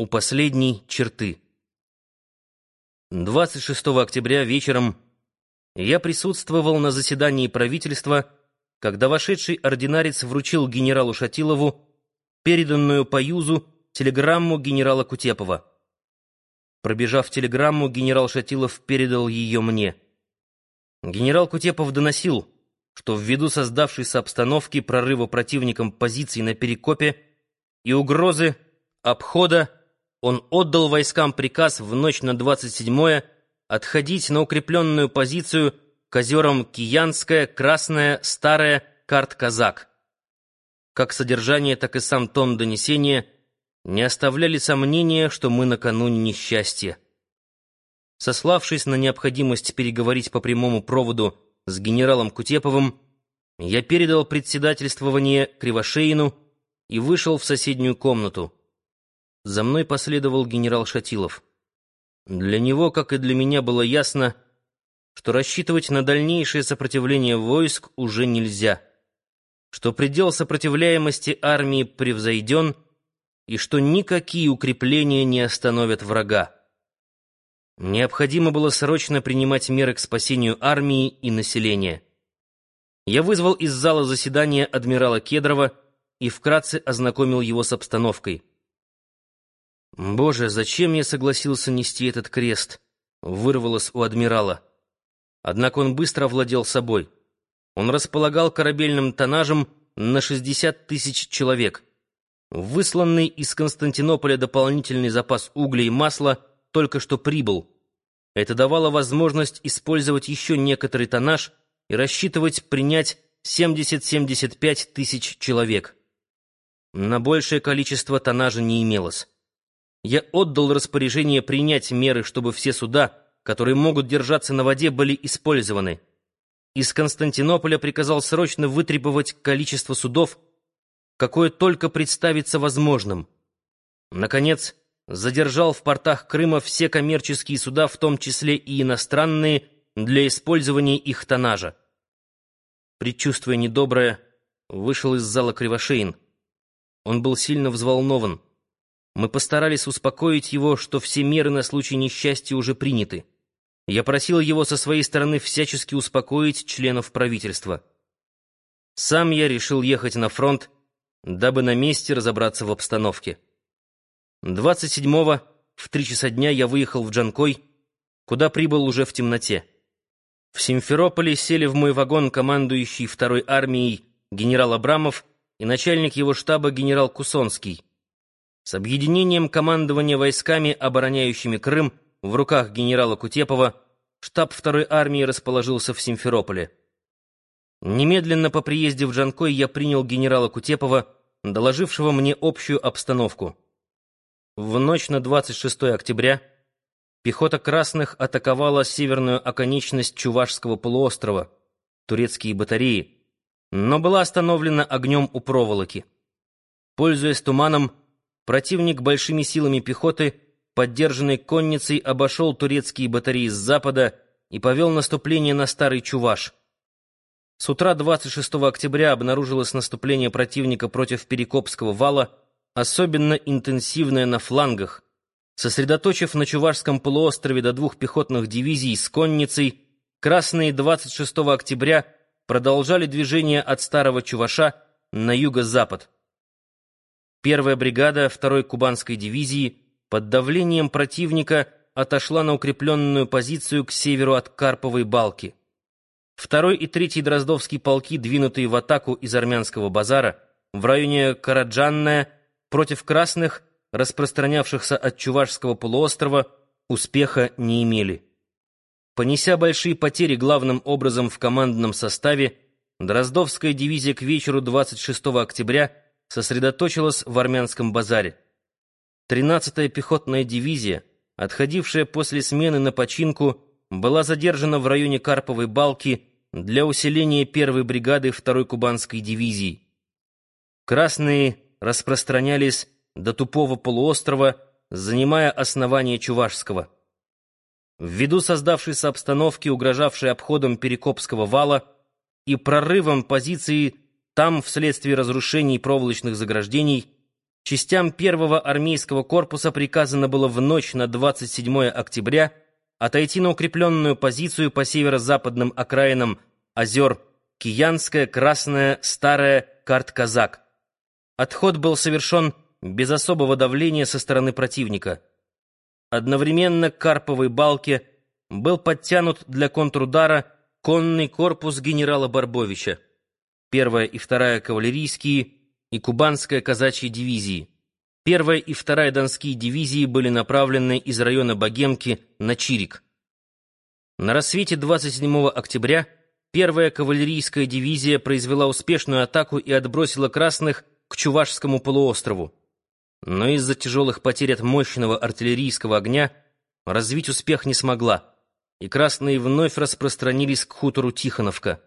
У последней черты. 26 октября вечером я присутствовал на заседании правительства, когда вошедший ординарец вручил генералу Шатилову переданную по Юзу телеграмму генерала Кутепова. Пробежав телеграмму, генерал Шатилов передал ее мне. Генерал Кутепов доносил, что ввиду создавшейся обстановки прорыва противником позиций на Перекопе и угрозы обхода он отдал войскам приказ в ночь на 27-е отходить на укрепленную позицию к озерам Киянская, Красная, Старая, Карт-Казак. Как содержание, так и сам тон донесения не оставляли сомнения, что мы накануне несчастья. Сославшись на необходимость переговорить по прямому проводу с генералом Кутеповым, я передал председательствование Кривошеину и вышел в соседнюю комнату. За мной последовал генерал Шатилов. Для него, как и для меня, было ясно, что рассчитывать на дальнейшее сопротивление войск уже нельзя, что предел сопротивляемости армии превзойден и что никакие укрепления не остановят врага. Необходимо было срочно принимать меры к спасению армии и населения. Я вызвал из зала заседания адмирала Кедрова и вкратце ознакомил его с обстановкой. «Боже, зачем я согласился нести этот крест?» — вырвалось у адмирала. Однако он быстро овладел собой. Он располагал корабельным тоннажем на 60 тысяч человек. Высланный из Константинополя дополнительный запас угля и масла только что прибыл. Это давало возможность использовать еще некоторый тоннаж и рассчитывать принять 70-75 тысяч человек. На большее количество тоннажа не имелось я отдал распоряжение принять меры, чтобы все суда, которые могут держаться на воде, были использованы. Из Константинополя приказал срочно вытребовать количество судов, какое только представится возможным. Наконец, задержал в портах Крыма все коммерческие суда, в том числе и иностранные, для использования их тоннажа. Предчувствуя недоброе, вышел из зала Кривошеин. Он был сильно взволнован. Мы постарались успокоить его, что все меры на случай несчастья уже приняты. Я просил его со своей стороны всячески успокоить членов правительства. Сам я решил ехать на фронт, дабы на месте разобраться в обстановке. 27-го в три часа дня я выехал в Джанкой, куда прибыл уже в темноте. В Симферополе сели в мой вагон командующий второй армией генерал Абрамов и начальник его штаба генерал Кусонский. С объединением командования войсками, обороняющими Крым, в руках генерала Кутепова, штаб второй армии расположился в Симферополе. Немедленно по приезде в Джанкой я принял генерала Кутепова, доложившего мне общую обстановку. В ночь на 26 октября пехота красных атаковала северную оконечность Чувашского полуострова, турецкие батареи, но была остановлена огнем у проволоки. Пользуясь туманом, Противник большими силами пехоты, поддержанный конницей, обошел турецкие батареи с запада и повел наступление на Старый Чуваш. С утра 26 октября обнаружилось наступление противника против Перекопского вала, особенно интенсивное на флангах. Сосредоточив на Чувашском полуострове до двух пехотных дивизий с конницей, красные 26 октября продолжали движение от Старого Чуваша на юго-запад. Первая бригада второй кубанской дивизии под давлением противника отошла на укрепленную позицию к северу от Карповой балки. Второй и третий Дроздовские полки, двинутые в атаку из армянского базара, в районе Караджанная, против красных, распространявшихся от Чувашского полуострова, успеха не имели. Понеся большие потери главным образом в командном составе, Дроздовская дивизия к вечеру 26 октября сосредоточилась в армянском базаре. 13-я пехотная дивизия, отходившая после смены на починку, была задержана в районе Карповой балки для усиления первой бригады 2-й кубанской дивизии. Красные распространялись до Тупого полуострова, занимая основание Чувашского. Ввиду создавшейся обстановки, угрожавшей обходом Перекопского вала и прорывом позиции там, вследствие разрушений проволочных заграждений, частям первого армейского корпуса приказано было в ночь на 27 октября отойти на укрепленную позицию по северо-западным окраинам озер Киянская, Красная, Старая, Карт-Казак. Отход был совершен без особого давления со стороны противника. Одновременно к Карповой балке был подтянут для контрудара конный корпус генерала Барбовича, первая и вторая кавалерийские и кубанская казачья дивизии. Первая и вторая донские дивизии были направлены из района Богемки на Чирик. На рассвете 27 октября первая кавалерийская дивизия произвела успешную атаку и отбросила красных к Чувашскому полуострову. Но из-за тяжелых потерь от мощного артиллерийского огня развить успех не смогла, и красные вновь распространились к хутору Тихоновка.